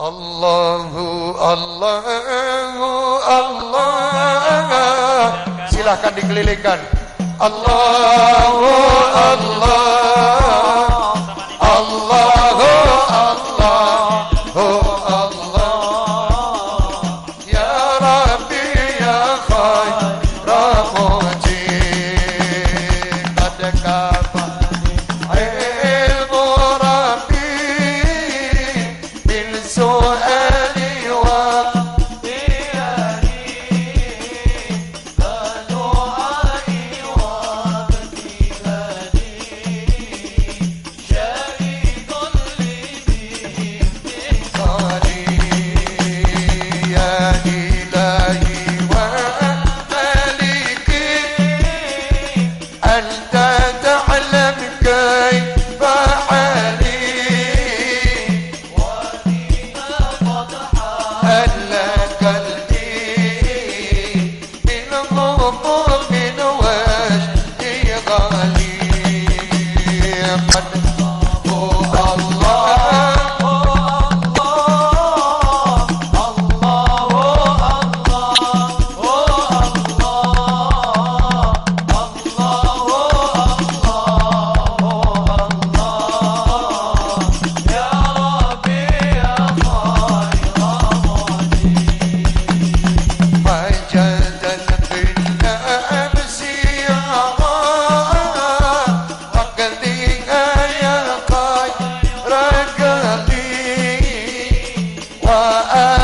Allahu Allahu Allah Silahkan dikelilingkan. Allahu Allah يا خير قلبي وأ